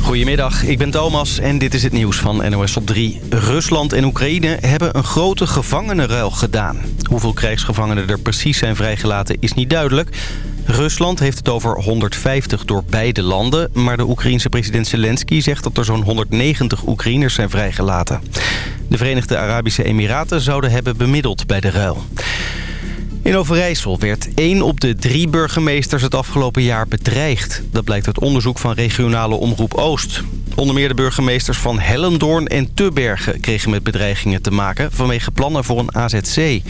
Goedemiddag, ik ben Thomas en dit is het nieuws van NOS op 3. Rusland en Oekraïne hebben een grote gevangenenruil gedaan. Hoeveel krijgsgevangenen er precies zijn vrijgelaten is niet duidelijk. Rusland heeft het over 150 door beide landen... maar de Oekraïense president Zelensky zegt dat er zo'n 190 Oekraïners zijn vrijgelaten. De Verenigde Arabische Emiraten zouden hebben bemiddeld bij de ruil. In Overijssel werd één op de drie burgemeesters het afgelopen jaar bedreigd. Dat blijkt uit onderzoek van regionale Omroep Oost. Onder meer de burgemeesters van Hellendoorn en Tubbergen kregen met bedreigingen te maken vanwege plannen voor een AZC.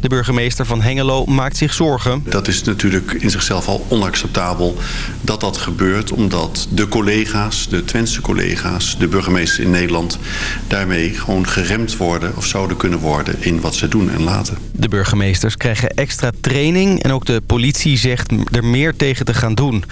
De burgemeester van Hengelo maakt zich zorgen. Dat is natuurlijk in zichzelf al onacceptabel dat dat gebeurt... omdat de collega's, de Twentse collega's, de burgemeesters in Nederland... daarmee gewoon geremd worden of zouden kunnen worden in wat ze doen en laten. De burgemeesters krijgen extra training en ook de politie zegt er meer tegen te gaan doen.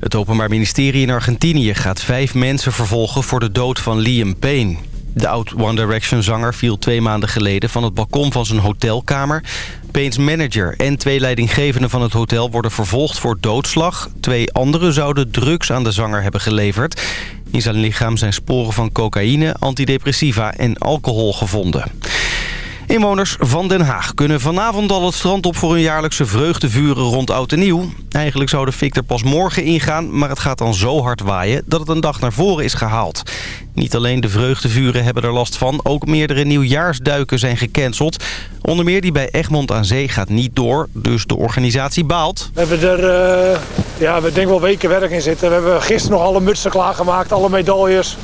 Het Openbaar Ministerie in Argentinië gaat vijf mensen vervolgen voor de dood van Liam Payne. De oud One Direction-zanger viel twee maanden geleden van het balkon van zijn hotelkamer. Payne's manager en twee leidinggevenden van het hotel worden vervolgd voor doodslag. Twee anderen zouden drugs aan de zanger hebben geleverd. In zijn lichaam zijn sporen van cocaïne, antidepressiva en alcohol gevonden. Inwoners van Den Haag kunnen vanavond al het strand op voor hun jaarlijkse vreugdevuren rond Oud en Nieuw. Eigenlijk zou de fik er pas morgen ingaan, maar het gaat dan zo hard waaien dat het een dag naar voren is gehaald. Niet alleen de vreugdevuren hebben er last van, ook meerdere nieuwjaarsduiken zijn gecanceld. Onder meer die bij Egmond aan Zee gaat niet door, dus de organisatie baalt. We hebben er, uh, ja, we denk wel weken werk in zitten. We hebben gisteren nog alle mutsen klaargemaakt, alle medailles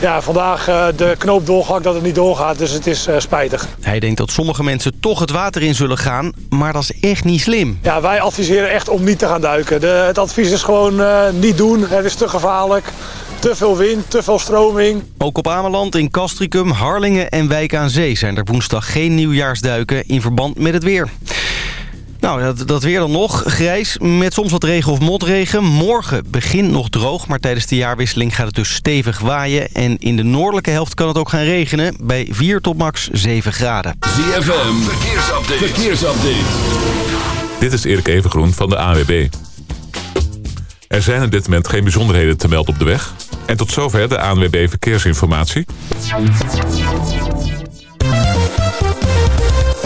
ja, vandaag uh, de knoop doorgehakt dat het niet doorgaat. Dus het is uh, spijtig. Hij denkt dat sommige mensen toch het water in zullen gaan. Maar dat is echt niet slim. Ja, wij adviseren echt om niet te gaan duiken. De, het advies is gewoon uh, niet doen. Het is te gevaarlijk. Te veel wind, te veel stroming. Ook op Ameland, in Castricum, Harlingen en Wijk aan Zee... zijn er woensdag geen nieuwjaarsduiken in verband met het weer. Nou, dat, dat, weer dan nog. Grijs, met soms wat regen of motregen. Morgen begint nog droog, maar tijdens de jaarwisseling gaat het dus stevig waaien. En in de noordelijke helft kan het ook gaan regenen. Bij 4 tot max 7 graden. ZFM, verkeersupdate. verkeersupdate. Dit is Erik Evengroen van de AWB. Er zijn op dit moment geen bijzonderheden te melden op de weg. En tot zover de ANWB Verkeersinformatie.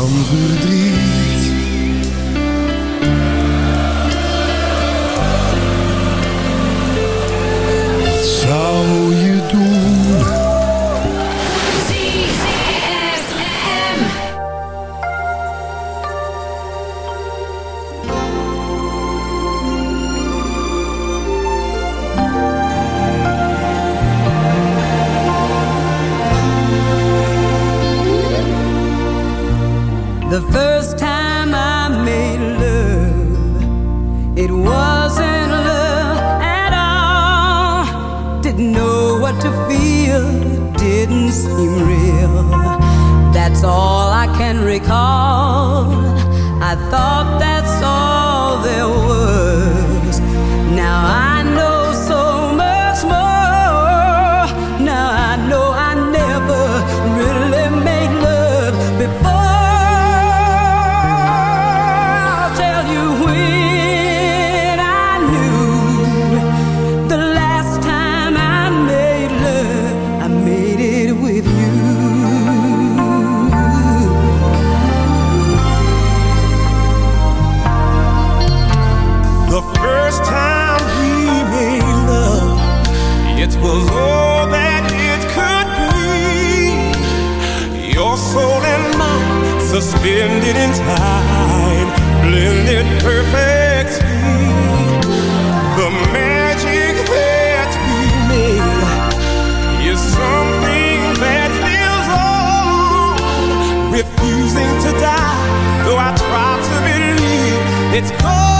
van verdriet. It's cold.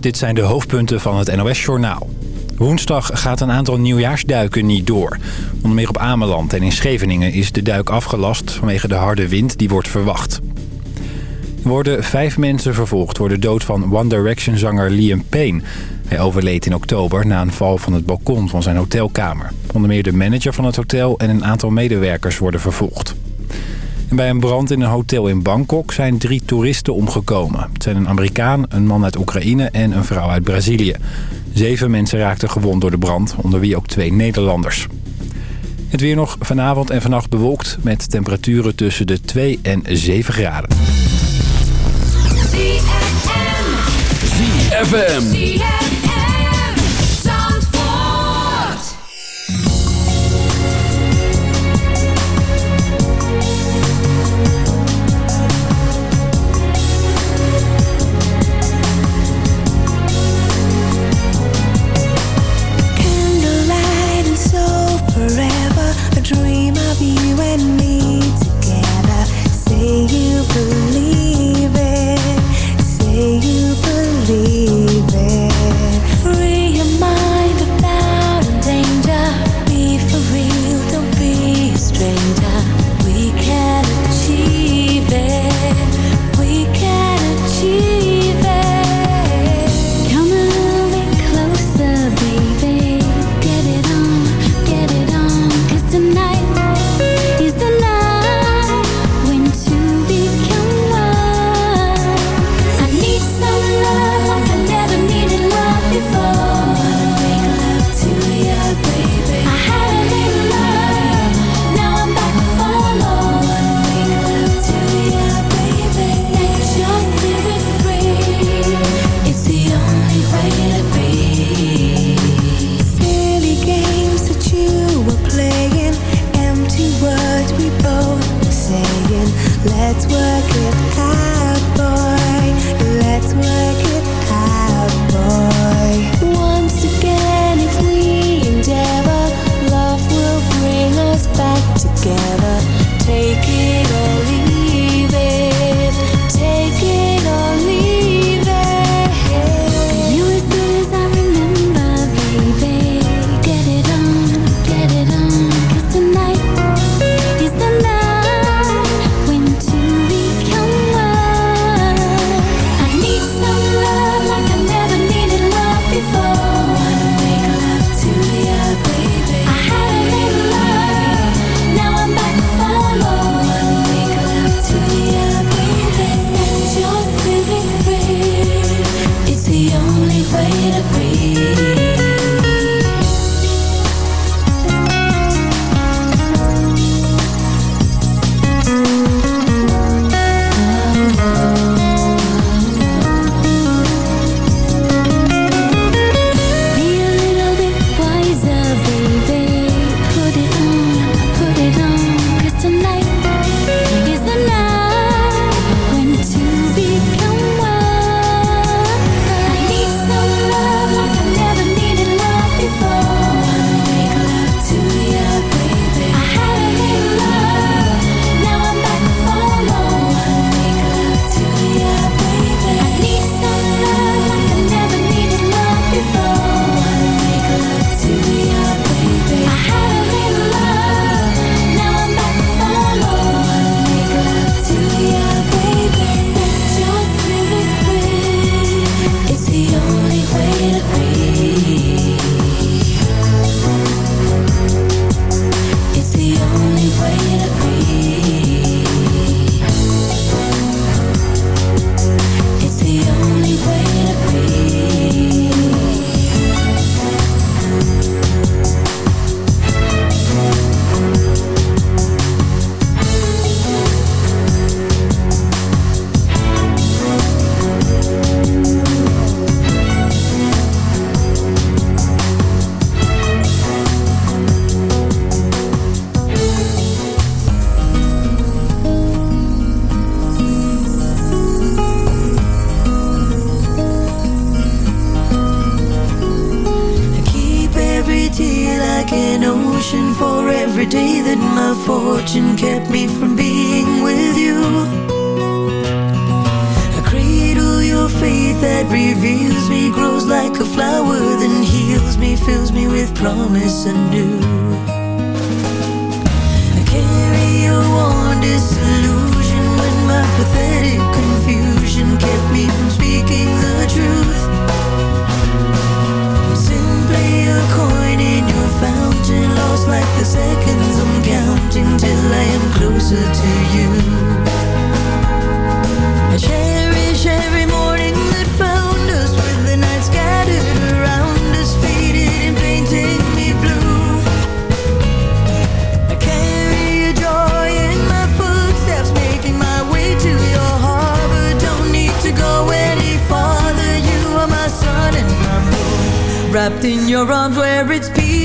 Dit zijn de hoofdpunten van het NOS-journaal. Woensdag gaat een aantal nieuwjaarsduiken niet door. Onder meer op Ameland en in Scheveningen is de duik afgelast vanwege de harde wind die wordt verwacht. Worden vijf mensen vervolgd door de dood van One Direction-zanger Liam Payne. Hij overleed in oktober na een val van het balkon van zijn hotelkamer. Onder meer de manager van het hotel en een aantal medewerkers worden vervolgd. Bij een brand in een hotel in Bangkok zijn drie toeristen omgekomen. Het zijn een Amerikaan, een man uit Oekraïne en een vrouw uit Brazilië. Zeven mensen raakten gewond door de brand, onder wie ook twee Nederlanders. Het weer nog vanavond en vannacht bewolkt met temperaturen tussen de 2 en 7 graden. ZFM.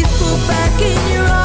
people back in your arms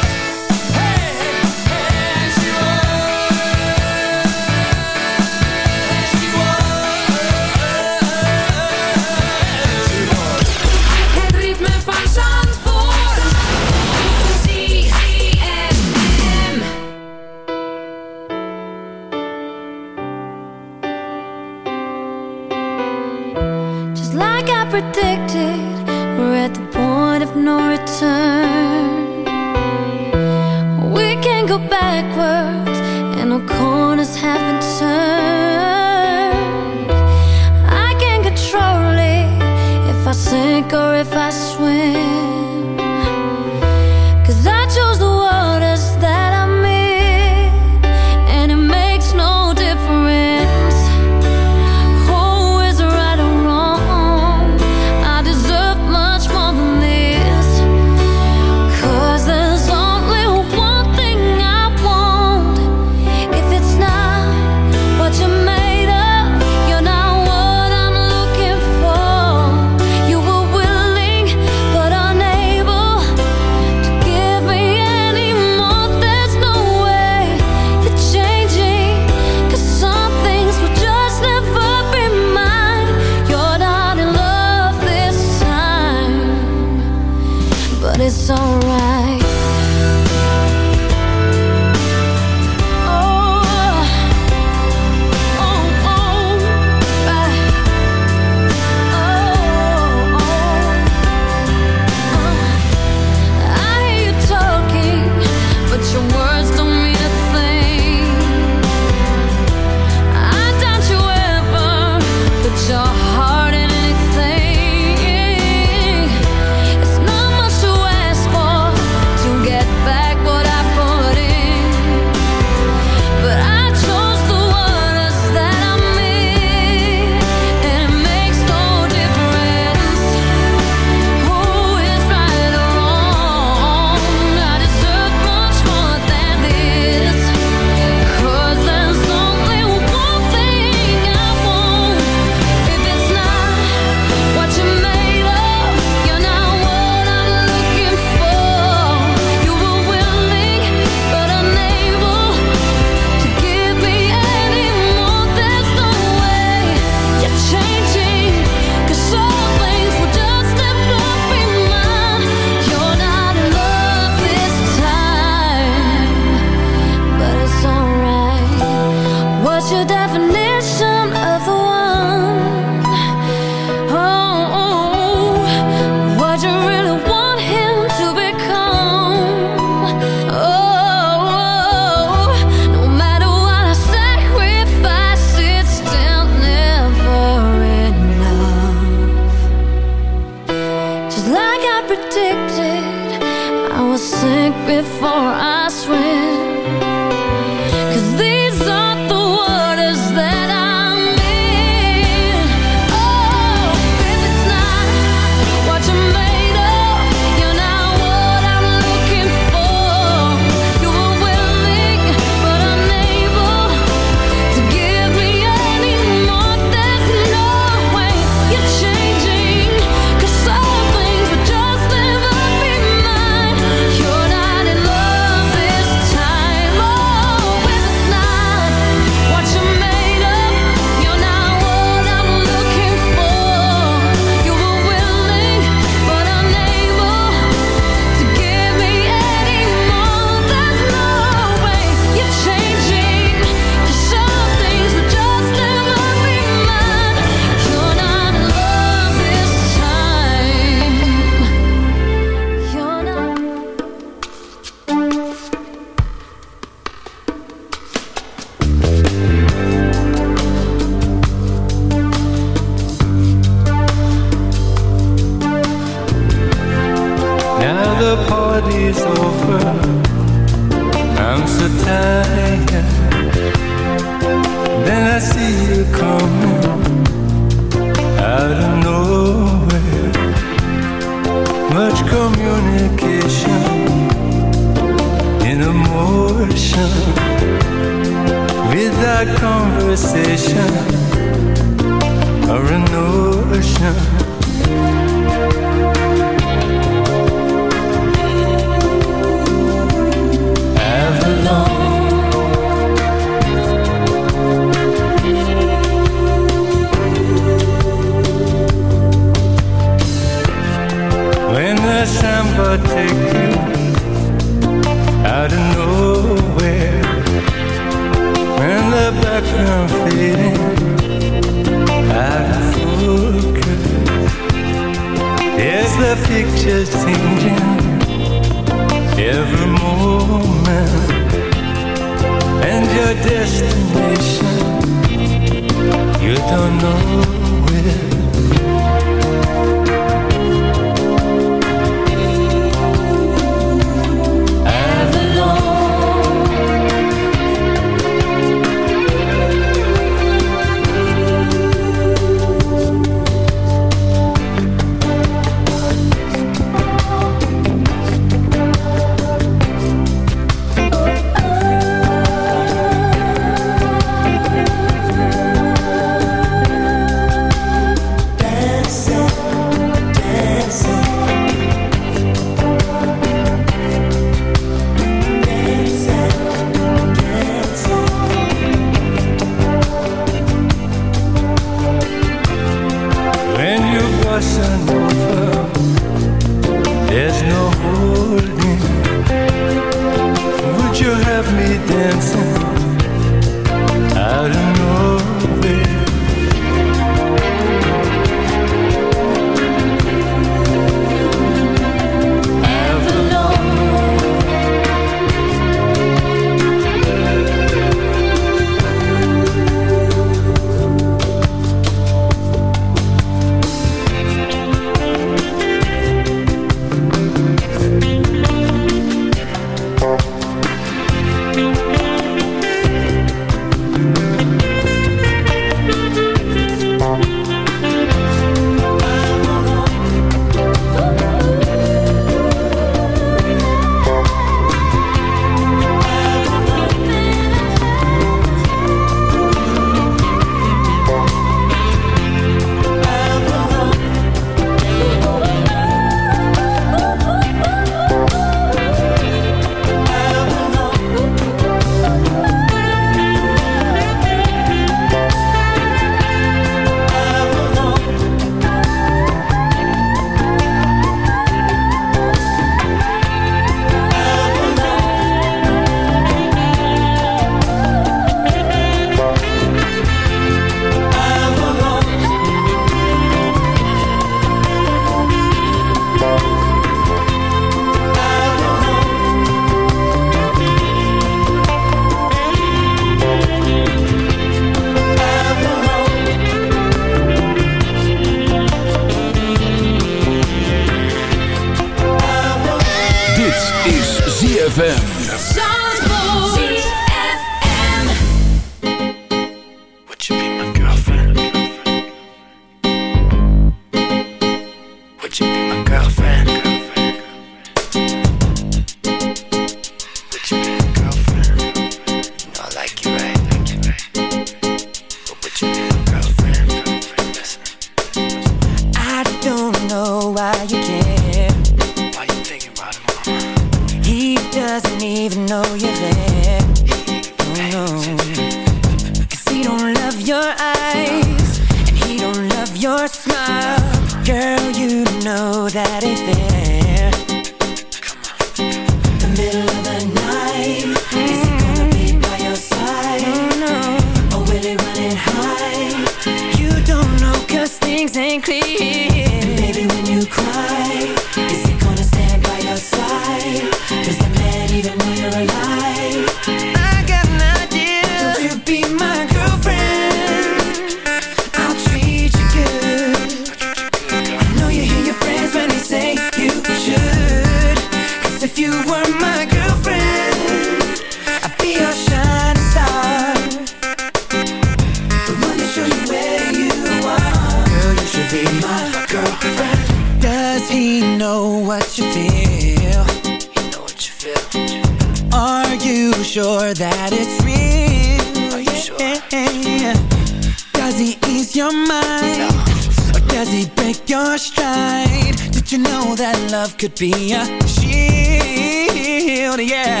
could be a shield? Yeah.